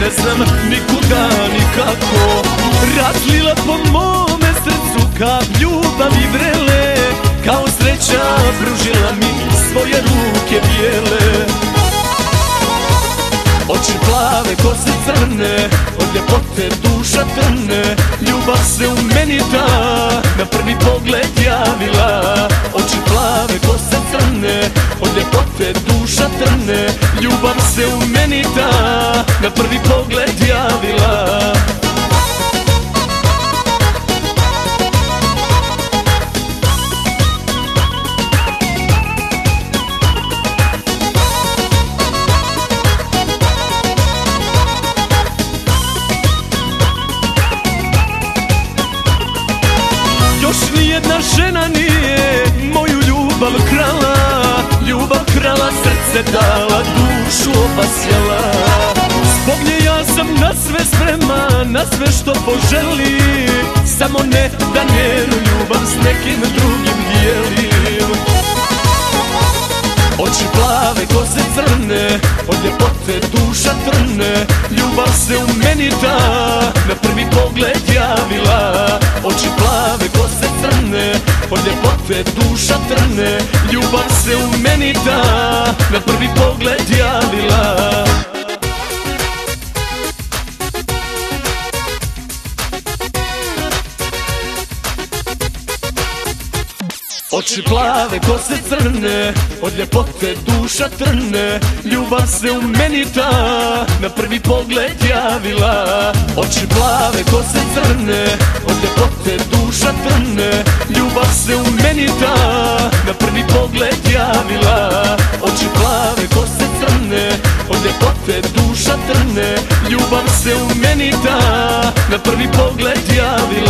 ne znam nikuda nikako. Razlila po mome srcu kap ljubavi vrele Kao sreća pružila mi svoje ruke bijele. Oči plave, kose crne, od ljepote duša trne Ljubav se u meni da, na prvi pogled javila se u meni da, na prvi pogled javila. Još nijedna žena nije Ljubav krala, srce dala, dušu opasjala Zbog nje ja sam na sve spreman, na sve što poželi. Samo ne da njenu ljubav s nekim drugim dijelim. Oči plave, kose crne, od ljepote duša trne. Ljubav se u meni da, na prvi pogled javila. Oči plave, ljepote duša trne Ljubav se u meni da, na prvi pogled javila. Oči plave, kose crne, od ljepote duša trne Ljubav se u meni ta, na prvi pogled javila. Oči plave, kose crne, od ljepote duša trne Ljubav se u meni ta, na prvi pogled javila